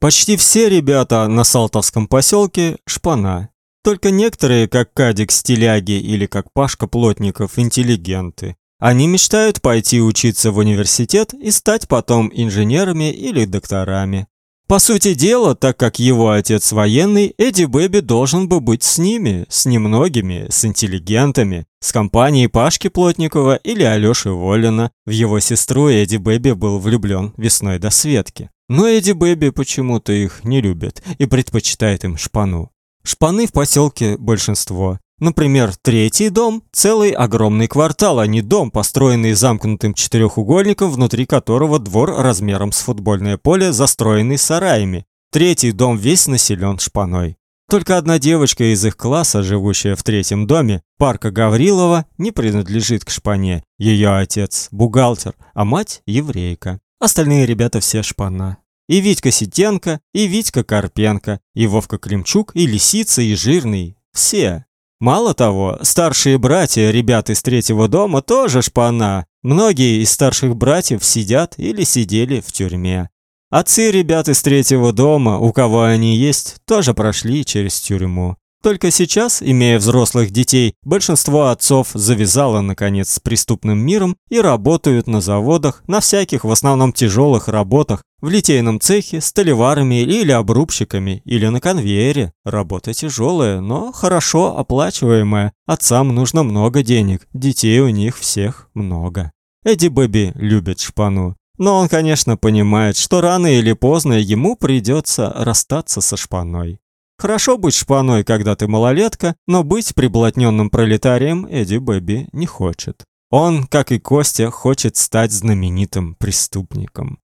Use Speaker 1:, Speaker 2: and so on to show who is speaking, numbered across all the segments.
Speaker 1: Почти все ребята на Салтовском поселке шпана. Только некоторые, как Кадик Стиляги или как Пашка Плотников, интеллигенты. Они мечтают пойти учиться в университет и стать потом инженерами или докторами. По сути дела, так как его отец военный, Эдди Бэби должен бы быть с ними, с немногими, с интеллигентами, с компанией Пашки Плотникова или Алёши Волина. В его сестру Эдди Бэби был влюблён весной до Светки. Но Эдди Бэби почему-то их не любит и предпочитает им шпану. Шпаны в поселке большинство. Например, третий дом целый огромный квартал, а не дом, построенный замкнутым четырехугольником, внутри которого двор размером с футбольное поле, застроенный сараями. Третий дом весь населен шпаной. Только одна девочка из их класса, живущая в третьем доме, Парка Гаврилова, не принадлежит к шпане. Ее отец бухгалтер, а мать еврейка. Остальные ребята все шпана. И Витька Ситенко, и Витька Карпенко, и Вовка Климчук, и Лисица, и Жирный. Все. Мало того, старшие братья, ребята из третьего дома, тоже шпана. Многие из старших братьев сидят или сидели в тюрьме. Отцы ребят из третьего дома, у кого они есть, тоже прошли через тюрьму. Только сейчас, имея взрослых детей, большинство отцов завязало наконец с преступным миром и работают на заводах, на всяких в основном тяжелых работах, в литейном цехе, столеварами или обрубщиками, или на конвейере. Работа тяжелая, но хорошо оплачиваемая. Отцам нужно много денег, детей у них всех много. Эдди Бэби любит шпану. Но он, конечно, понимает, что рано или поздно ему придется расстаться со шпаной. Хорошо быть шпаной, когда ты малолетка, но быть приблотненным пролетарием Эдди Бэби не хочет. Он, как и Костя, хочет стать знаменитым преступником.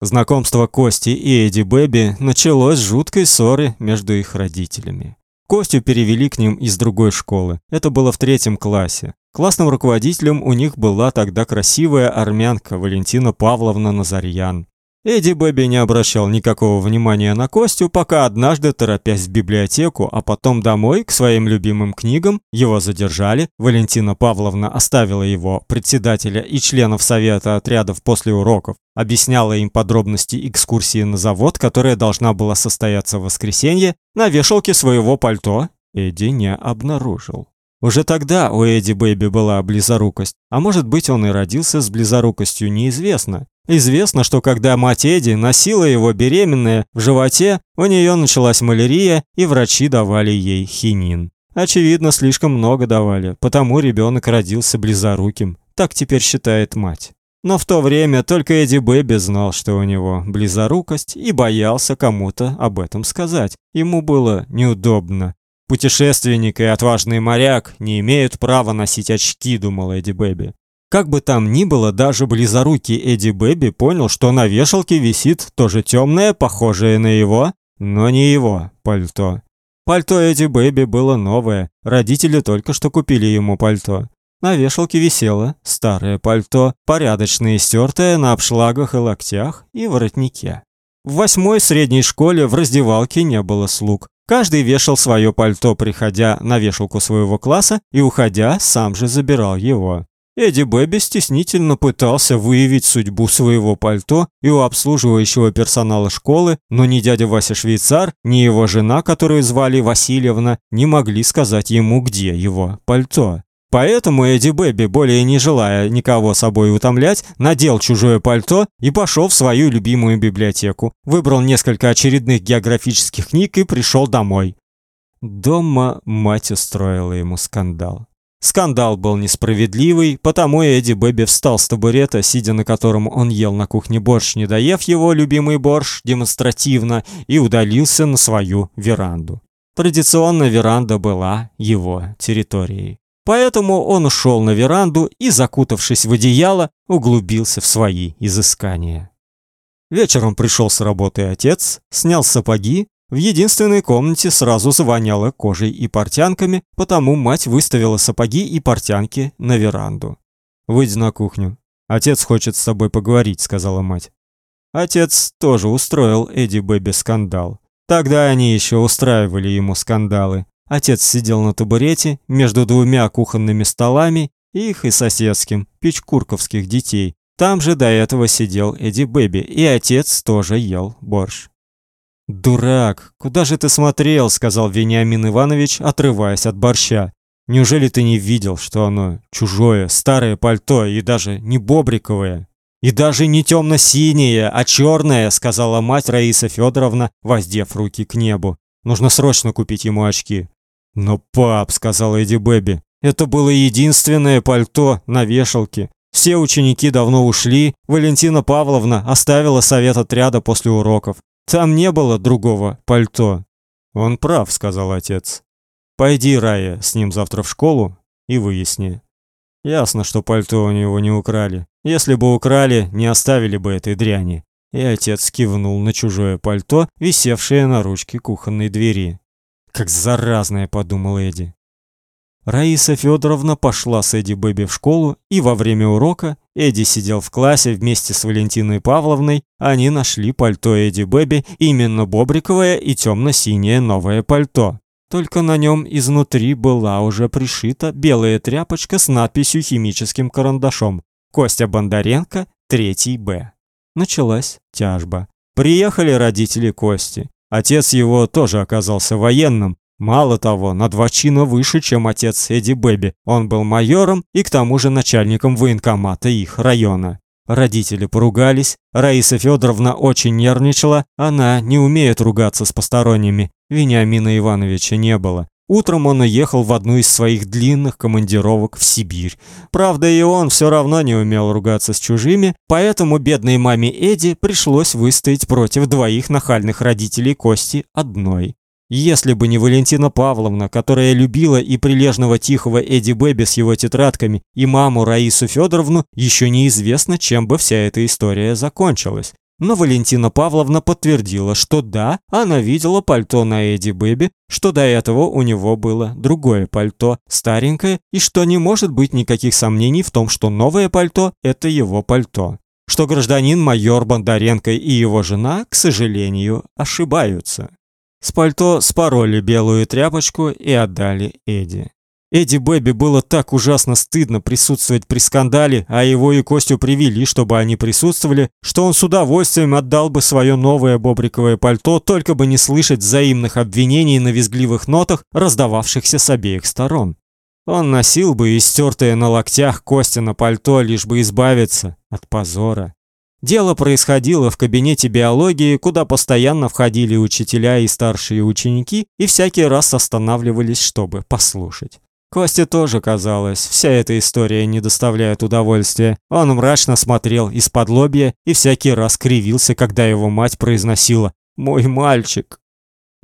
Speaker 1: Знакомство Кости и Эдди Бэби началось с жуткой ссоры между их родителями. Костю перевели к ним из другой школы. Это было в третьем классе. Классным руководителем у них была тогда красивая армянка Валентина Павловна Назарьян. Эдди Бэби не обращал никакого внимания на Костю, пока однажды, торопясь в библиотеку, а потом домой к своим любимым книгам, его задержали. Валентина Павловна оставила его, председателя и членов совета отрядов после уроков, объясняла им подробности экскурсии на завод, которая должна была состояться в воскресенье, на вешалке своего пальто Эдди не обнаружил. Уже тогда у Эдди Бэби была близорукость, а может быть, он и родился с близорукостью, неизвестно. Известно, что когда мать Эдди носила его беременная в животе, у нее началась малярия, и врачи давали ей хинин. Очевидно, слишком много давали, потому ребенок родился близоруким. Так теперь считает мать. Но в то время только Эдди Бэби знал, что у него близорукость, и боялся кому-то об этом сказать. Ему было неудобно. Путешественник и отважный моряк не имеют права носить очки, думал Эдди Бэби. Как бы там ни было, даже близорукий Эдди Бэби понял, что на вешалке висит тоже темное, похожее на его, но не его пальто. Пальто Эдди Бэби было новое, родители только что купили ему пальто. На вешалке висело старое пальто, порядочно истертое на обшлагах и локтях и воротнике. В восьмой средней школе в раздевалке не было слуг. Каждый вешал свое пальто, приходя на вешалку своего класса, и уходя, сам же забирал его. Эдди Бэби стеснительно пытался выявить судьбу своего пальто и у обслуживающего персонала школы, но ни дядя Вася Швейцар, ни его жена, которую звали Васильевна, не могли сказать ему, где его пальто. Поэтому Эдди Бэби, более не желая никого собой утомлять, надел чужое пальто и пошел в свою любимую библиотеку, выбрал несколько очередных географических книг и пришел домой. Дома мать устроила ему скандал. Скандал был несправедливый, потому Эдди Бэби встал с табурета, сидя на котором он ел на кухне борщ, не доев его любимый борщ демонстративно, и удалился на свою веранду. Традиционно веранда была его территорией. Поэтому он ушел на веранду и, закутавшись в одеяло, углубился в свои изыскания. Вечером пришел с работы отец, снял сапоги, в единственной комнате сразу завоняло кожей и портянками, потому мать выставила сапоги и портянки на веранду. «Выйди на кухню. Отец хочет с тобой поговорить», — сказала мать. Отец тоже устроил Эдди Бэби скандал. Тогда они еще устраивали ему скандалы. Отец сидел на табурете между двумя кухонными столами, их и соседским, печкурковских детей. Там же до этого сидел Эдди Бэби, и отец тоже ел борщ. Дурак, куда же ты смотрел, сказал Вениамин Иванович, отрываясь от борща. Неужели ты не видел, что оно чужое, старое пальто и даже не бобриковое? И даже не темно синее а черное, сказала мать Раиса Федоровна, воздев руки к небу. Нужно срочно купить ему очки. Но пап, сказала Эдди Бэби, это было единственное пальто на вешалке. Все ученики давно ушли, Валентина Павловна оставила совет отряда после уроков. Там не было другого пальто. Он прав, сказал отец. Пойди, Рая, с ним завтра в школу и выясни. Ясно, что пальто у него не украли. Если бы украли, не оставили бы этой дряни. И отец кивнул на чужое пальто, висевшее на ручке кухонной двери. Как заразное, подумал Эдди. Раиса Федоровна пошла с Эдди Бэби в школу, и во время урока Эдди сидел в классе вместе с Валентиной Павловной. Они нашли пальто Эдди Бэби, именно бобриковое и темно синее новое пальто. Только на нем изнутри была уже пришита белая тряпочка с надписью химическим карандашом: Костя Бондаренко, 3 Б. Началась тяжба. Приехали родители Кости. Отец его тоже оказался военным, Мало того, на два чина выше, чем отец Эдди Бэби. Он был майором и к тому же начальником военкомата их района. Родители поругались. Раиса Федоровна очень нервничала. Она не умеет ругаться с посторонними. Вениамина Ивановича не было. Утром он уехал в одну из своих длинных командировок в Сибирь. Правда, и он все равно не умел ругаться с чужими, поэтому бедной маме Эди пришлось выстоять против двоих нахальных родителей Кости одной. Если бы не Валентина Павловна, которая любила и прилежного тихого Эдди Бэби с его тетрадками, и маму Раису Федоровну, еще неизвестно, чем бы вся эта история закончилась. Но Валентина Павловна подтвердила, что да, она видела пальто на Эдди Бэби, что до этого у него было другое пальто, старенькое, и что не может быть никаких сомнений в том, что новое пальто это его пальто. Что гражданин майор Бондаренко и его жена, к сожалению, ошибаются. С пальто спороли белую тряпочку и отдали Эди. Эди Бэби было так ужасно стыдно присутствовать при скандале, а его и Костю привели, чтобы они присутствовали, что он с удовольствием отдал бы свое новое бобриковое пальто, только бы не слышать взаимных обвинений на визгливых нотах, раздававшихся с обеих сторон. Он носил бы истертое на локтях Костя пальто, лишь бы избавиться от позора. Дело происходило в кабинете биологии, куда постоянно входили учителя и старшие ученики и всякий раз останавливались, чтобы послушать. Косте тоже казалось, вся эта история не доставляет удовольствия. Он мрачно смотрел из-под лобья и всякий раз кривился, когда его мать произносила «Мой мальчик».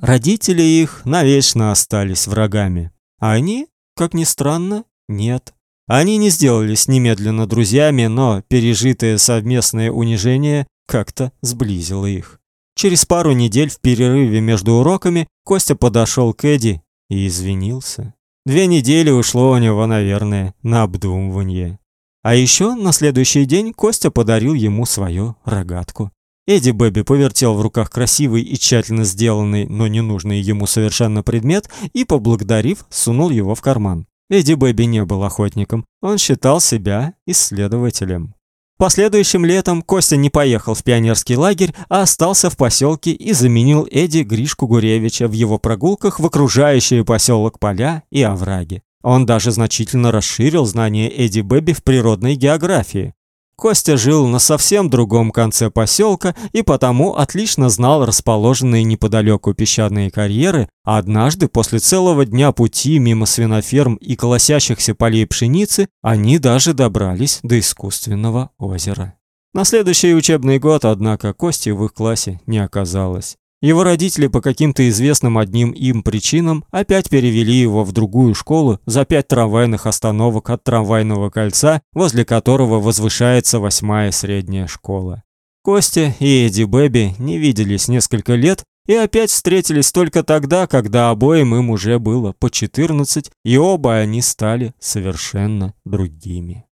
Speaker 1: Родители их навечно остались врагами. А они, как ни странно, нет. Они не сделались немедленно друзьями, но пережитое совместное унижение как-то сблизило их. Через пару недель в перерыве между уроками Костя подошел к Эди и извинился. Две недели ушло у него, наверное, на обдумывание. А еще на следующий день Костя подарил ему свою рогатку. Эдди Бэби повертел в руках красивый и тщательно сделанный, но ненужный ему совершенно предмет и, поблагодарив, сунул его в карман. Эдди Бэби не был охотником, он считал себя исследователем. Последующим летом Костя не поехал в пионерский лагерь, а остался в поселке и заменил Эдди Гришку Гуревича в его прогулках в окружающие поселок поля и овраги. Он даже значительно расширил знания Эдди Бэби в природной географии. Костя жил на совсем другом конце поселка и потому отлично знал расположенные неподалеку песчаные карьеры, а однажды после целого дня пути мимо свиноферм и колосящихся полей пшеницы, они даже добрались до искусственного озера. На следующий учебный год, однако, Кости в их классе не оказалось. Его родители по каким-то известным одним им причинам опять перевели его в другую школу за пять трамвайных остановок от трамвайного кольца, возле которого возвышается восьмая средняя школа. Костя и Эдди Бэби не виделись несколько лет и опять встретились только тогда, когда обоим им уже было по 14, и оба они стали совершенно другими.